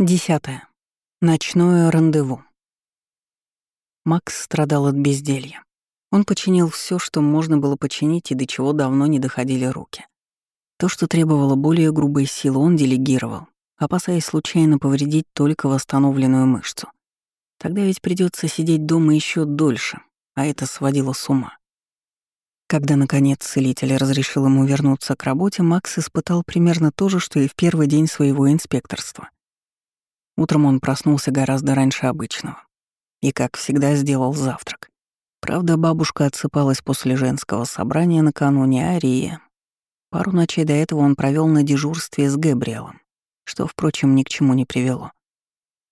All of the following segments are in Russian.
Десятое. Ночное рандеву. Макс страдал от безделья. Он починил все, что можно было починить и до чего давно не доходили руки. То, что требовало более грубой силы, он делегировал, опасаясь случайно повредить только восстановленную мышцу. Тогда ведь придется сидеть дома еще дольше, а это сводило с ума. Когда, наконец, целитель разрешил ему вернуться к работе, Макс испытал примерно то же, что и в первый день своего инспекторства — Утром он проснулся гораздо раньше обычного. И, как всегда, сделал завтрак. Правда, бабушка отсыпалась после женского собрания накануне Арии. Пару ночей до этого он провел на дежурстве с Габриэлом, что, впрочем, ни к чему не привело.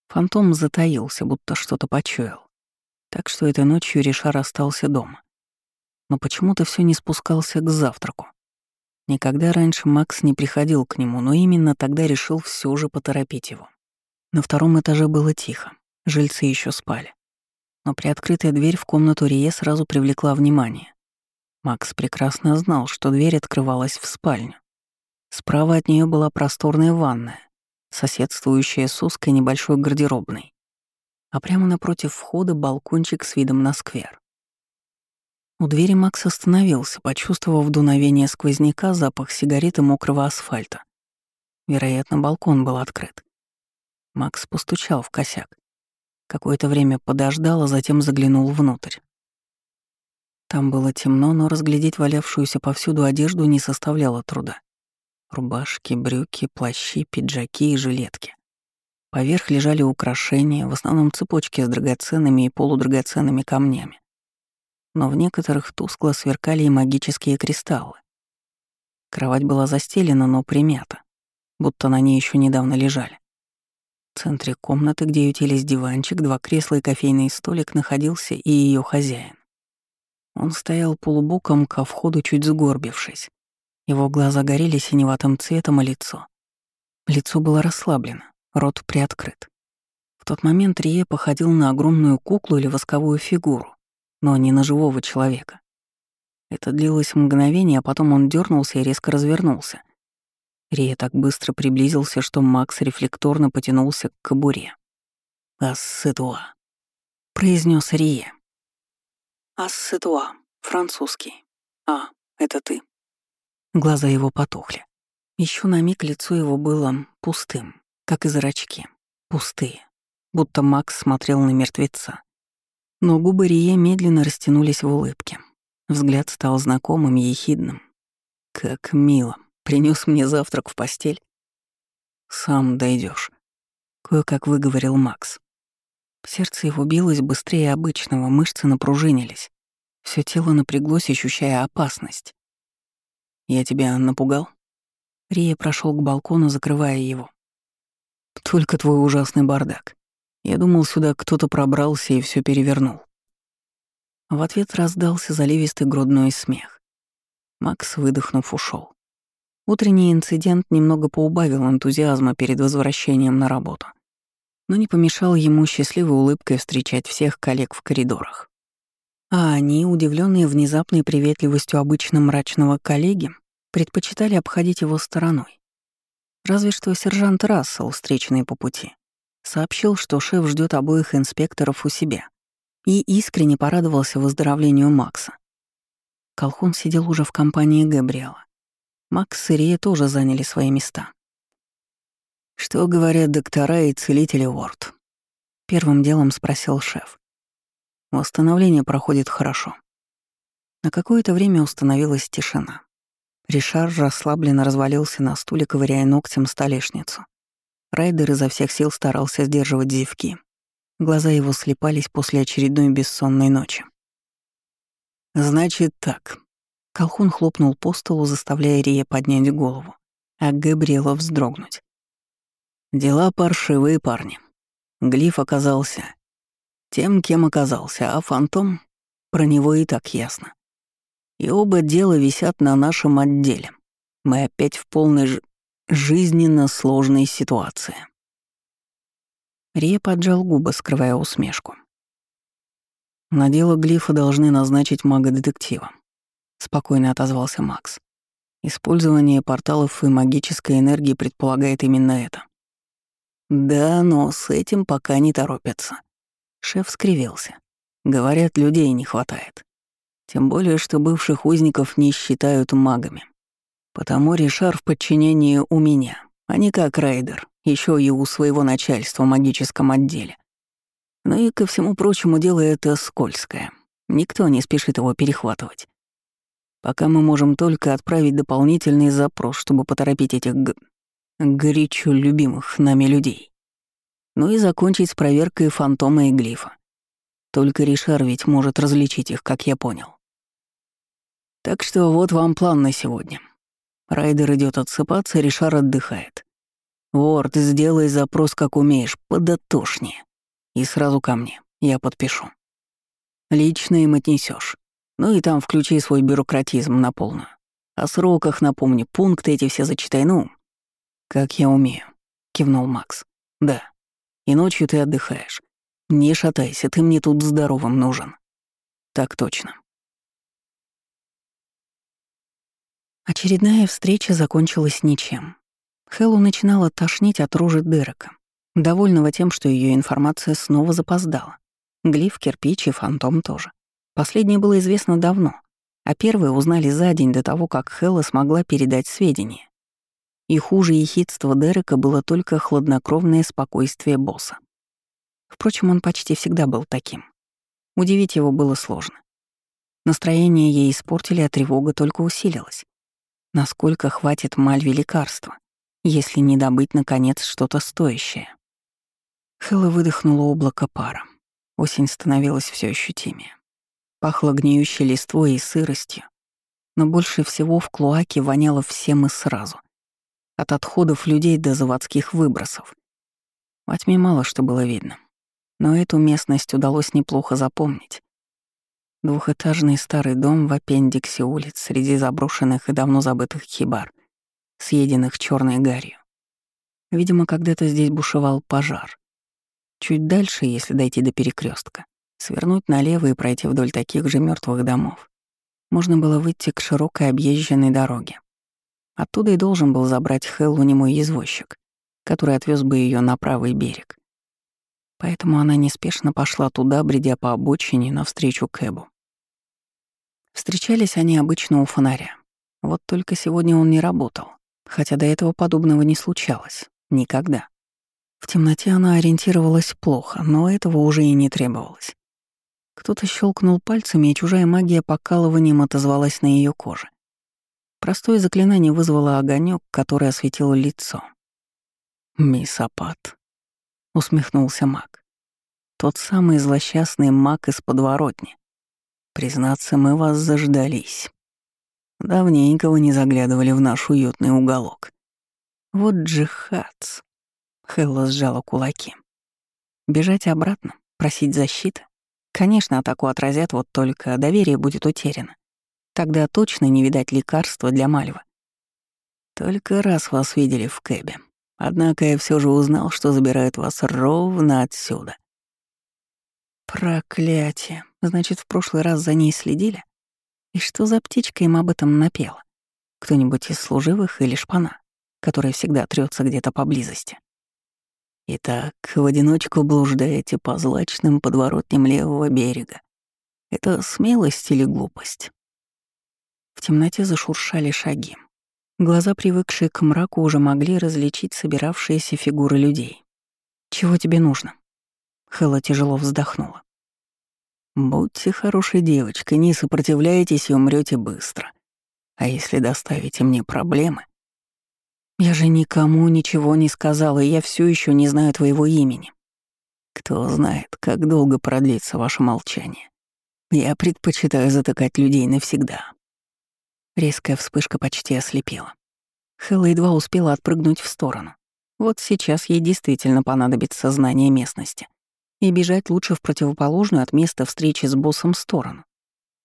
Фантом затаился, будто что-то почуял. Так что этой ночью Ришар остался дома. Но почему-то все не спускался к завтраку. Никогда раньше Макс не приходил к нему, но именно тогда решил все же поторопить его. На втором этаже было тихо, жильцы еще спали. Но приоткрытая дверь в комнату Рие сразу привлекла внимание. Макс прекрасно знал, что дверь открывалась в спальню. Справа от нее была просторная ванная, соседствующая с узкой небольшой гардеробной. А прямо напротив входа балкончик с видом на сквер. У двери Макс остановился, почувствовав дуновение сквозняка, запах сигареты мокрого асфальта. Вероятно, балкон был открыт. Макс постучал в косяк. Какое-то время подождал, а затем заглянул внутрь. Там было темно, но разглядеть валявшуюся повсюду одежду не составляло труда. Рубашки, брюки, плащи, пиджаки и жилетки. Поверх лежали украшения, в основном цепочки с драгоценными и полудрагоценными камнями. Но в некоторых тускло сверкали и магические кристаллы. Кровать была застелена, но примята, будто на ней еще недавно лежали. В центре комнаты, где ютились диванчик, два кресла и кофейный столик, находился и ее хозяин. Он стоял полубоком ко входу, чуть сгорбившись. Его глаза горели синеватым цветом, а лицо... Лицо было расслаблено, рот приоткрыт. В тот момент Рие походил на огромную куклу или восковую фигуру, но не на живого человека. Это длилось мгновение, а потом он дернулся и резко развернулся, Рия так быстро приблизился, что Макс рефлекторно потянулся к кобуре. «Ah, c'est toi», — произнес Рия. «Ah, c'est toi, французский. А, это ты». Глаза его потухли. Еще на миг лицо его было пустым, как и зрачки. Пустые. Будто Макс смотрел на мертвеца. Но губы Рие медленно растянулись в улыбке. Взгляд стал знакомым и ехидным. Как мило. Принес мне завтрак в постель. Сам дойдешь, кое-как выговорил Макс. Сердце его билось быстрее обычного, мышцы напружинились. Все тело напряглось, ощущая опасность. «Я тебя напугал?» Рия прошел к балкону, закрывая его. «Только твой ужасный бардак. Я думал, сюда кто-то пробрался и все перевернул». В ответ раздался заливистый грудной смех. Макс, выдохнув, ушел. Утренний инцидент немного поубавил энтузиазма перед возвращением на работу, но не помешал ему счастливой улыбкой встречать всех коллег в коридорах. А они, удивленные внезапной приветливостью обычно мрачного коллеги, предпочитали обходить его стороной. Разве что сержант Рассел, встреченный по пути, сообщил, что шеф ждет обоих инспекторов у себя, и искренне порадовался выздоровлению Макса. Колхун сидел уже в компании Габриэла. Макс и Рия тоже заняли свои места. «Что говорят доктора и целители Уорд?» Первым делом спросил шеф. Восстановление проходит хорошо. На какое-то время установилась тишина. Ришар расслабленно развалился на стуле, ковыряя ногтем столешницу. Райдер изо всех сил старался сдерживать зевки. Глаза его слепались после очередной бессонной ночи. «Значит так», Колхун хлопнул по столу, заставляя Рия поднять голову, а Габриэла вздрогнуть. Дела паршивые парни. Глиф оказался тем, кем оказался, а фантом — про него и так ясно. И оба дела висят на нашем отделе. Мы опять в полной ж... жизненно сложной ситуации. Рия поджал губы, скрывая усмешку. На дело Глифа должны назначить мага-детектива. — спокойно отозвался Макс. «Использование порталов и магической энергии предполагает именно это. Да, но с этим пока не торопятся. Шеф скривился. Говорят, людей не хватает. Тем более, что бывших узников не считают магами. Потому Ришар в подчинении у меня, а не как рейдер, еще и у своего начальства в магическом отделе. Но и ко всему прочему дело это скользкое. Никто не спешит его перехватывать. Пока мы можем только отправить дополнительный запрос, чтобы поторопить этих г... горячо любимых нами людей. Ну и закончить с проверкой фантома и глифа. Только Ришар ведь может различить их, как я понял. Так что вот вам план на сегодня. Райдер идет отсыпаться, Ришар отдыхает. Ворд, сделай запрос, как умеешь, подотошнее. И сразу ко мне, я подпишу. Лично им отнесешь. Ну и там включи свой бюрократизм на полную. О сроках напомни, пункты эти все зачитай, ну. Как я умею, кивнул Макс. Да. И ночью ты отдыхаешь. Не шатайся, ты мне тут здоровым нужен. Так точно. Очередная встреча закончилась ничем. Хэллу начинала тошнить от ружи Дерека, довольного тем, что ее информация снова запоздала. Глиф, кирпич и фантом тоже. Последнее было известно давно, а первые узнали за день до того, как Хэлла смогла передать сведения. И хуже ехидства Дерека было только хладнокровное спокойствие босса. Впрочем, он почти всегда был таким. Удивить его было сложно. Настроение ей испортили, а тревога только усилилась. Насколько хватит Мальви лекарства, если не добыть, наконец, что-то стоящее? Хэлла выдохнула облако пара. Осень становилась все ощутимее. Пахло гниющей листвой и сыростью, но больше всего в клоаке воняло всем и сразу. От отходов людей до заводских выбросов. Во тьме мало что было видно но эту местность удалось неплохо запомнить. Двухэтажный старый дом в аппендиксе улиц среди заброшенных и давно забытых хибар, съеденных черной гарью. Видимо, когда-то здесь бушевал пожар. Чуть дальше, если дойти до перекрестка, свернуть налево и пройти вдоль таких же мертвых домов, можно было выйти к широкой объезженной дороге. Оттуда и должен был забрать Хеллу немой извозчик, который отвез бы ее на правый берег. Поэтому она неспешно пошла туда, бредя по обочине навстречу Кэбу. Встречались они обычно у фонаря. Вот только сегодня он не работал, хотя до этого подобного не случалось. Никогда. В темноте она ориентировалась плохо, но этого уже и не требовалось. Кто-то щелкнул пальцами, и чужая магия покалыванием отозвалась на ее коже. Простое заклинание вызвало огонек, который осветил лицо. «Мисс Апат», усмехнулся маг. Тот самый злосчастный маг из подворотни. Признаться, мы вас заждались. Давненько вы не заглядывали в наш уютный уголок. Вот джихадс. Хелла сжала кулаки. Бежать обратно, просить защиты. Конечно, атаку отразят, вот только доверие будет утеряно. Тогда точно не видать лекарства для Мальвы. Только раз вас видели в Кэбе. Однако я все же узнал, что забирают вас ровно отсюда. Проклятие. Значит, в прошлый раз за ней следили? И что за птичка им об этом напела? Кто-нибудь из служивых или шпана, которая всегда трется где-то поблизости? Итак, в одиночку блуждаете по злачным подворотням левого берега. Это смелость или глупость? В темноте зашуршали шаги. Глаза, привыкшие к мраку, уже могли различить собиравшиеся фигуры людей. «Чего тебе нужно?» Хэлла тяжело вздохнула. «Будьте хорошей девочкой, не сопротивляйтесь и умрете быстро. А если доставите мне проблемы...» «Я же никому ничего не сказала, и я все еще не знаю твоего имени. Кто знает, как долго продлится ваше молчание. Я предпочитаю затыкать людей навсегда». Резкая вспышка почти ослепила. Хэлла едва успела отпрыгнуть в сторону. Вот сейчас ей действительно понадобится знание местности. И бежать лучше в противоположную от места встречи с боссом сторону.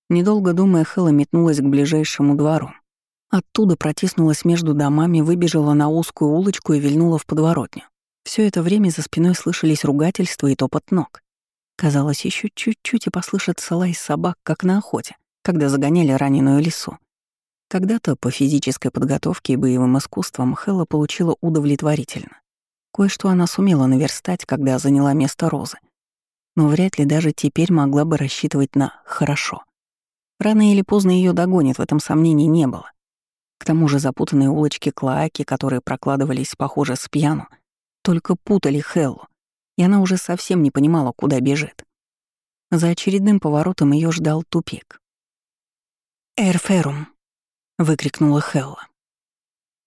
Недолго думая, Хэлла метнулась к ближайшему двору. Оттуда протиснулась между домами, выбежала на узкую улочку и вильнула в подворотню. Все это время за спиной слышались ругательства и топот ног. Казалось, еще чуть-чуть и послышится лай собак, как на охоте, когда загоняли раненую лису. Когда-то по физической подготовке и боевым искусствам Хэлла получила удовлетворительно. Кое-что она сумела наверстать, когда заняла место Розы. Но вряд ли даже теперь могла бы рассчитывать на «хорошо». Рано или поздно ее догонит, в этом сомнений не было. К тому же запутанные улочки Клоаки, которые прокладывались, похоже, с пьяну, только путали Хеллу, и она уже совсем не понимала, куда бежит. За очередным поворотом ее ждал тупик. «Эрферум!» — выкрикнула Хелла.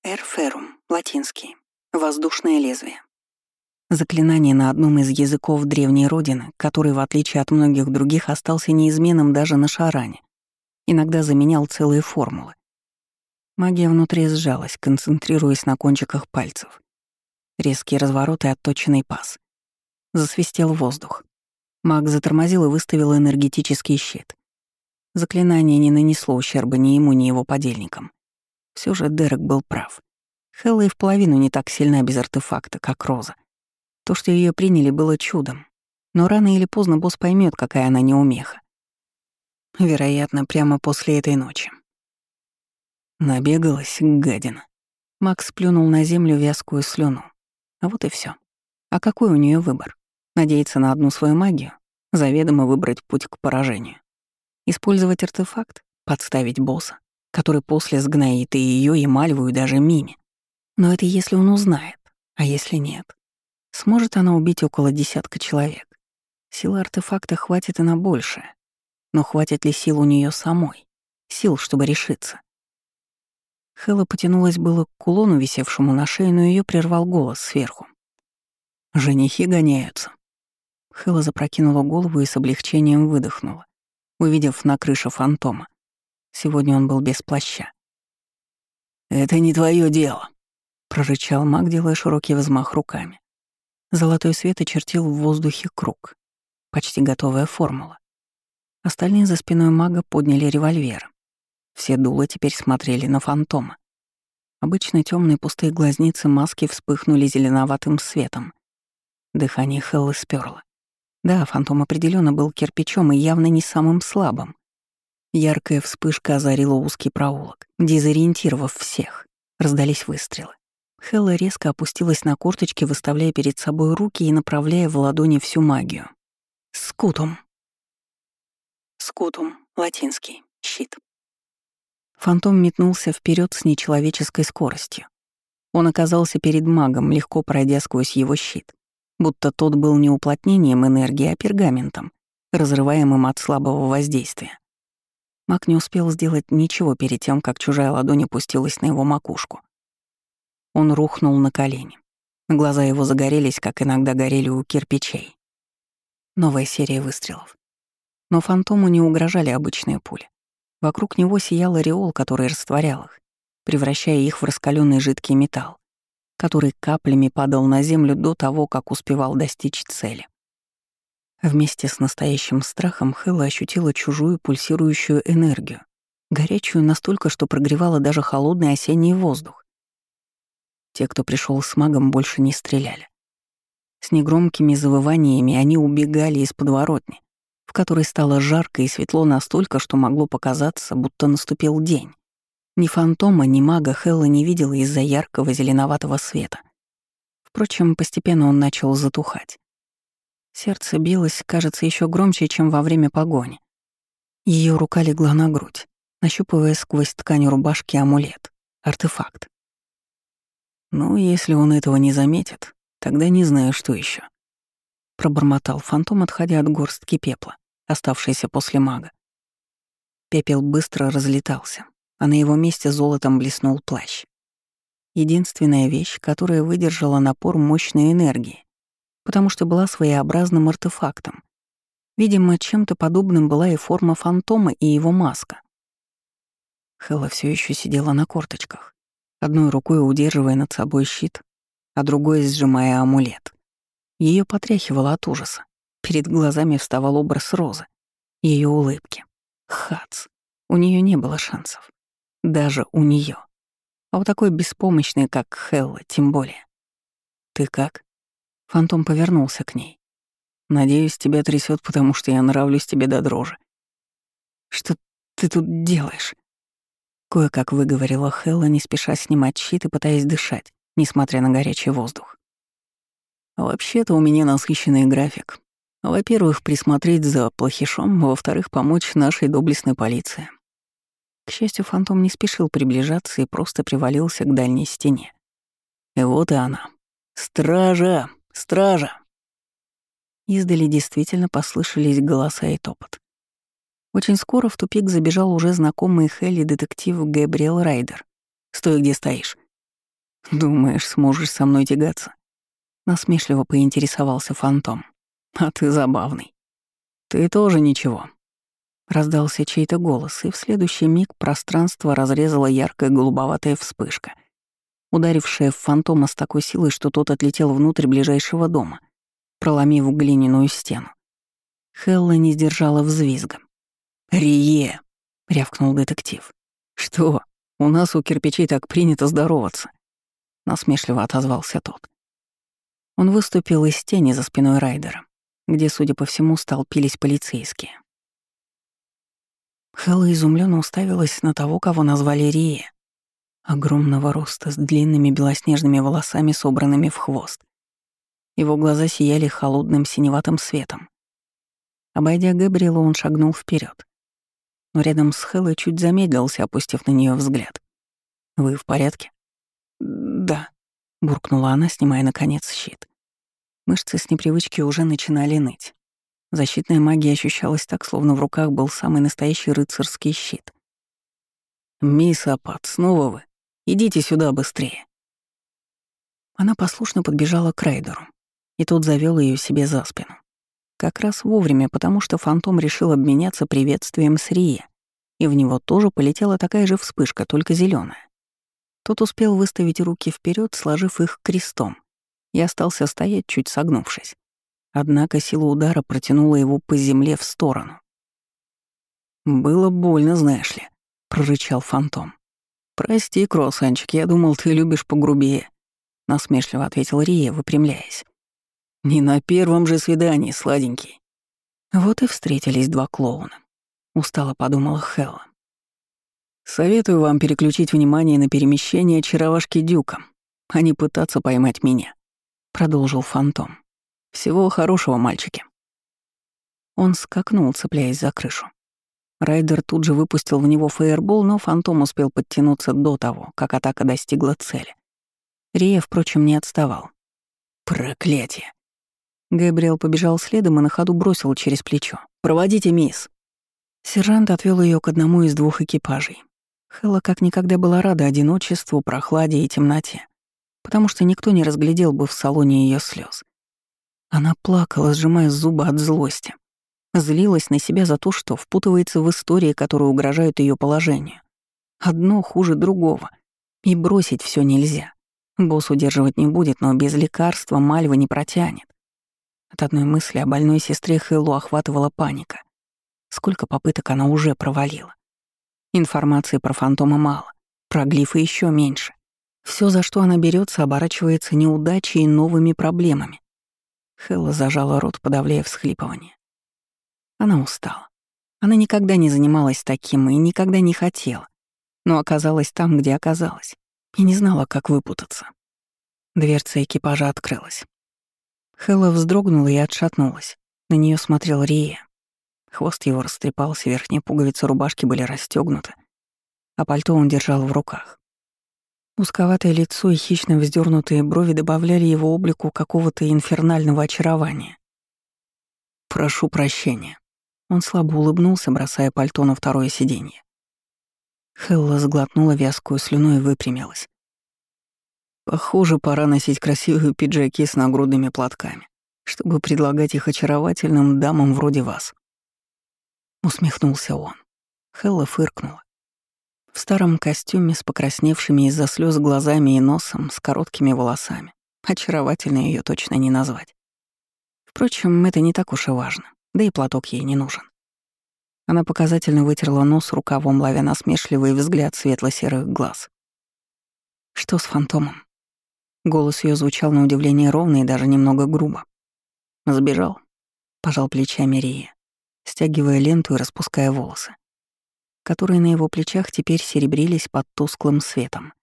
«Эрферум» — латинский. Воздушное лезвие. Заклинание на одном из языков древней родины, который, в отличие от многих других, остался неизменным даже на шаране. Иногда заменял целые формулы. Магия внутри сжалась, концентрируясь на кончиках пальцев. Резкий разворот и отточенный пас. Засвистел воздух. Маг затормозил и выставил энергетический щит. Заклинание не нанесло ущерба ни ему, ни его подельникам. Все же Дерек был прав. Хелла и в половину не так сильна без артефакта, как Роза. То, что ее приняли, было чудом. Но рано или поздно босс поймет, какая она неумеха. Вероятно, прямо после этой ночи. Набегалась гадина. Макс плюнул на землю вязкую слюну. А вот и все. А какой у нее выбор? Надеяться на одну свою магию? Заведомо выбрать путь к поражению. Использовать артефакт? Подставить босса, который после сгноит и ее, и Мальву, и даже Мими. Но это если он узнает. А если нет? Сможет она убить около десятка человек? Силы артефакта хватит и на большее. Но хватит ли сил у нее самой? Сил, чтобы решиться? Хэлла потянулась было к кулону, висевшему на шее, но ее прервал голос сверху. «Женихи гоняются». Хэлла запрокинула голову и с облегчением выдохнула, увидев на крыше фантома. Сегодня он был без плаща. «Это не твое дело», — прорычал маг, делая широкий взмах руками. Золотой свет очертил в воздухе круг. Почти готовая формула. Остальные за спиной мага подняли револьвер. Все дула теперь смотрели на фантома. Обычно темные пустые глазницы маски вспыхнули зеленоватым светом. Дыхание Хеллы сперло. Да, фантом определенно был кирпичом и явно не самым слабым. Яркая вспышка озарила узкий проулок, дезориентировав всех. Раздались выстрелы. Хелла резко опустилась на корточки, выставляя перед собой руки и направляя в ладони всю магию. Скутум. Скутум, латинский, щит. Фантом метнулся вперед с нечеловеческой скоростью. Он оказался перед магом, легко пройдя сквозь его щит, будто тот был не уплотнением энергии, а пергаментом, разрываемым от слабого воздействия. Маг не успел сделать ничего перед тем, как чужая ладонь опустилась на его макушку. Он рухнул на колени. Глаза его загорелись, как иногда горели у кирпичей. Новая серия выстрелов. Но фантому не угрожали обычные пули. Вокруг него сиял ореол, который растворял их, превращая их в раскаленный жидкий металл, который каплями падал на землю до того, как успевал достичь цели. Вместе с настоящим страхом Хэлла ощутила чужую пульсирующую энергию, горячую настолько, что прогревала даже холодный осенний воздух. Те, кто пришел с магом, больше не стреляли. С негромкими завываниями они убегали из подворотни, в которой стало жарко и светло настолько, что могло показаться, будто наступил день. Ни фантома, ни мага Хелла не видела из-за яркого зеленоватого света. Впрочем, постепенно он начал затухать. Сердце билось, кажется, еще громче, чем во время погони. Ее рука легла на грудь, нащупывая сквозь ткань рубашки амулет, артефакт. Ну, если он этого не заметит, тогда не знаю, что еще пробормотал фантом, отходя от горстки пепла, оставшейся после мага. Пепел быстро разлетался, а на его месте золотом блеснул плащ. Единственная вещь, которая выдержала напор мощной энергии, потому что была своеобразным артефактом. Видимо, чем-то подобным была и форма фантома, и его маска. Хэлла все еще сидела на корточках, одной рукой удерживая над собой щит, а другой сжимая амулет. Ее потряхивало от ужаса. Перед глазами вставал образ Розы. Ее улыбки. Хац. У нее не было шансов. Даже у нее. А у такой беспомощной, как Хелла, тем более. «Ты как?» Фантом повернулся к ней. «Надеюсь, тебя трясет, потому что я нравлюсь тебе до дрожи». «Что ты тут делаешь?» Кое-как выговорила Хелла, не спеша снимать щит и пытаясь дышать, несмотря на горячий воздух. Вообще-то у меня насыщенный график. Во-первых, присмотреть за плохишом, во-вторых, помочь нашей доблестной полиции. К счастью, фантом не спешил приближаться и просто привалился к дальней стене. И вот и она. «Стража! Стража!» Издали действительно послышались голоса и топот. Очень скоро в тупик забежал уже знакомый Хелли детектив Габриэл Райдер. «Стой, где стоишь». «Думаешь, сможешь со мной тягаться?» Насмешливо поинтересовался фантом. «А ты забавный». «Ты тоже ничего». Раздался чей-то голос, и в следующий миг пространство разрезала яркая голубоватая вспышка, ударившая в фантома с такой силой, что тот отлетел внутрь ближайшего дома, проломив глиняную стену. Хелла не сдержала взвизга. «Рие!» — рявкнул детектив. «Что? У нас у кирпичей так принято здороваться!» Насмешливо отозвался тот. Он выступил из тени за спиной Райдера, где, судя по всему, столпились полицейские. Хэлла изумленно уставилась на того, кого назвали Рие. Огромного роста, с длинными белоснежными волосами, собранными в хвост. Его глаза сияли холодным синеватым светом. Обойдя Габриэла, он шагнул вперед, но рядом с Хэллой чуть замедлился, опустив на нее взгляд. «Вы в порядке?» «Да», — буркнула она, снимая, наконец, щит. Мышцы с непривычки уже начинали ныть. Защитная магия ощущалась так, словно в руках был самый настоящий рыцарский щит. «Мисс Апат, снова вы? Идите сюда быстрее!» Она послушно подбежала к Рейдеру, и тот завел ее себе за спину. Как раз вовремя, потому что фантом решил обменяться приветствием с Рия, и в него тоже полетела такая же вспышка, только зеленая. Тот успел выставить руки вперед, сложив их крестом, и остался стоять, чуть согнувшись. Однако сила удара протянула его по земле в сторону. «Было больно, знаешь ли», — прорычал фантом. «Прости, кроссанчик, я думал, ты любишь погрубее», — насмешливо ответил Рия, выпрямляясь. «Не на первом же свидании, сладенький». Вот и встретились два клоуна. Устало подумала Хелла. Советую вам переключить внимание на перемещение очаровашки Дюка, а не пытаться поймать меня», — продолжил Фантом. «Всего хорошего, мальчики». Он скакнул, цепляясь за крышу. Райдер тут же выпустил в него фейербол, но Фантом успел подтянуться до того, как атака достигла цели. Рия, впрочем, не отставал. «Проклятие!» Габриэл побежал следом и на ходу бросил через плечо. «Проводите, мисс!» Сержант отвел ее к одному из двух экипажей. Хэлла как никогда была рада одиночеству, прохладе и темноте, потому что никто не разглядел бы в салоне ее слез. Она плакала, сжимая зубы от злости. Злилась на себя за то, что впутывается в истории, которые угрожают ее положению. Одно хуже другого. И бросить все нельзя. Босс удерживать не будет, но без лекарства Мальва не протянет. От одной мысли о больной сестре Хэллу охватывала паника. Сколько попыток она уже провалила. Информации про фантома мало, про глифы еще меньше. Все, за что она берется, оборачивается неудачей и новыми проблемами. Хэлла зажала рот, подавляя всхлипывание. Она устала. Она никогда не занималась таким и никогда не хотела, но оказалась там, где оказалась, и не знала, как выпутаться. Дверца экипажа открылась. Хэлла вздрогнула и отшатнулась. На нее смотрел Рия. Хвост его растрепался, верхние пуговицы рубашки были расстегнуты, а пальто он держал в руках. Узковатое лицо и хищно вздернутые брови добавляли его облику какого-то инфернального очарования. «Прошу прощения». Он слабо улыбнулся, бросая пальто на второе сиденье. Хелла сглотнула вязкую слюну и выпрямилась. Похоже, пора носить красивые пиджаки с нагрудными платками, чтобы предлагать их очаровательным дамам вроде вас. Усмехнулся он. Хелла фыркнула. В старом костюме с покрасневшими из-за слез глазами и носом, с короткими волосами. Очаровательно ее точно не назвать. Впрочем, это не так уж и важно, да и платок ей не нужен. Она показательно вытерла нос рукавом, ловя насмешливый взгляд светло-серых глаз. «Что с фантомом?» Голос ее звучал на удивление ровно и даже немного грубо. «Сбежал», — пожал плечами Рия стягивая ленту и распуская волосы, которые на его плечах теперь серебрились под тусклым светом.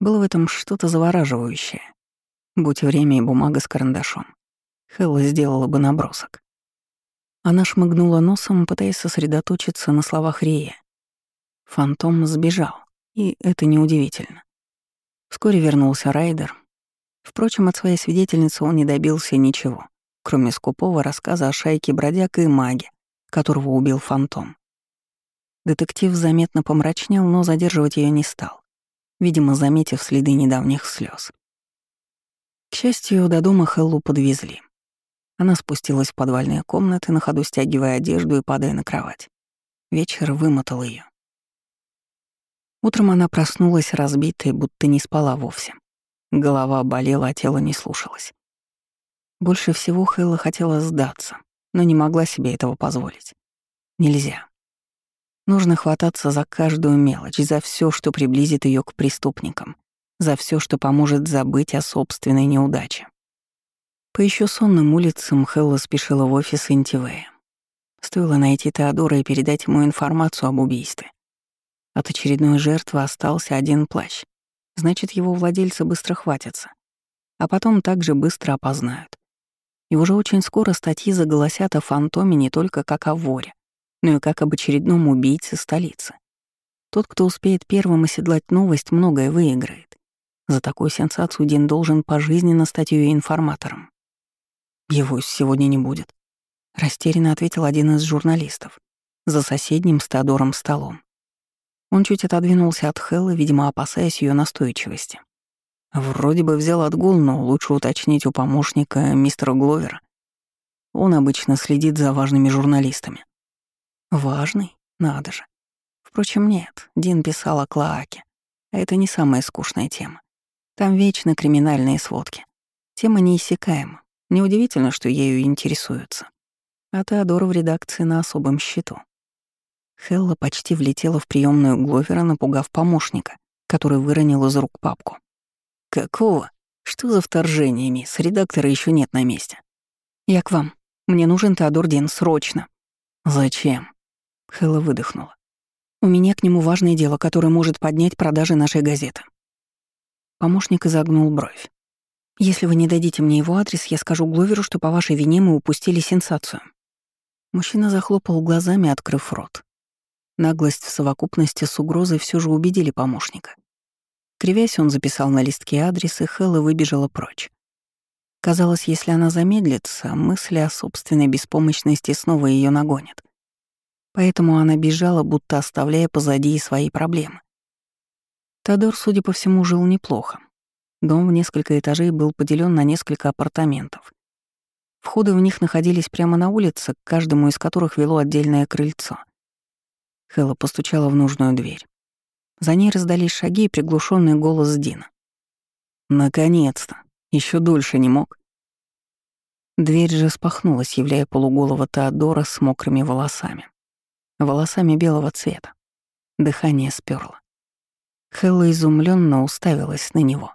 Было в этом что-то завораживающее. Будь время и бумага с карандашом. Хелла сделала бы набросок. Она шмыгнула носом, пытаясь сосредоточиться на словах Рея. Фантом сбежал, и это неудивительно. Вскоре вернулся Райдер. Впрочем, от своей свидетельницы он не добился ничего, кроме скупого рассказа о шайке бродяг и маге, которого убил Фантом. Детектив заметно помрачнел, но задерживать ее не стал, видимо, заметив следы недавних слез. К счастью, до дома Хеллу подвезли. Она спустилась в подвальные комнаты, на ходу стягивая одежду и падая на кровать. Вечер вымотал ее. Утром она проснулась разбитой, будто не спала вовсе. Голова болела, а тело не слушалось. Больше всего Хэлла хотела сдаться, но не могла себе этого позволить. Нельзя. Нужно хвататься за каждую мелочь, за все, что приблизит ее к преступникам, за все, что поможет забыть о собственной неудаче. По еще сонным улицам Хелла спешила в офис Интивея. Стоило найти Теодора и передать ему информацию об убийстве. От очередной жертвы остался один плащ. Значит, его владельцы быстро хватятся. А потом также быстро опознают. И уже очень скоро статьи заголосят о фантоме не только как о воре, но и как об очередном убийце столицы. Тот, кто успеет первым оседлать новость, многое выиграет. За такую сенсацию Дин должен пожизненно стать ее информатором. «Его сегодня не будет», — растерянно ответил один из журналистов за соседним с Теодором столом. Он чуть отодвинулся от Хеллы, видимо, опасаясь ее настойчивости. Вроде бы взял отгул, но лучше уточнить у помощника мистера Гловера. Он обычно следит за важными журналистами. Важный? Надо же. Впрочем, нет, Дин писал о Клоаке. А это не самая скучная тема. Там вечно криминальные сводки. Тема неиссякаема. Неудивительно, что ею интересуются. А Теодор в редакции на особом счету. Хелла почти влетела в приемную Гловера, напугав помощника, который выронил из рук папку. «Какого? Что за вторжение, мисс? Редактора еще нет на месте». «Я к вам. Мне нужен Теодор Дин, срочно». «Зачем?» Хелла выдохнула. «У меня к нему важное дело, которое может поднять продажи нашей газеты». Помощник изогнул бровь. «Если вы не дадите мне его адрес, я скажу Гловеру, что по вашей вине мы упустили сенсацию». Мужчина захлопал глазами, открыв рот. Наглость в совокупности с угрозой все же убедили помощника. Кривясь, он записал на листке адрес, и Хэлла выбежала прочь. Казалось, если она замедлится, мысли о собственной беспомощности снова ее нагонят. Поэтому она бежала, будто оставляя позади и свои проблемы. Тодор, судя по всему, жил неплохо. Дом в несколько этажей был поделен на несколько апартаментов. Входы в них находились прямо на улице, к каждому из которых вело отдельное крыльцо. Хэлла постучала в нужную дверь. За ней раздались шаги и приглушенный голос Дина. «Наконец-то! Еще дольше не мог». Дверь же спахнулась, являя полуголого Теодора с мокрыми волосами. Волосами белого цвета. Дыхание сперло. Хэлла изумленно уставилась на него.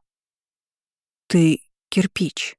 «Ты кирпич»,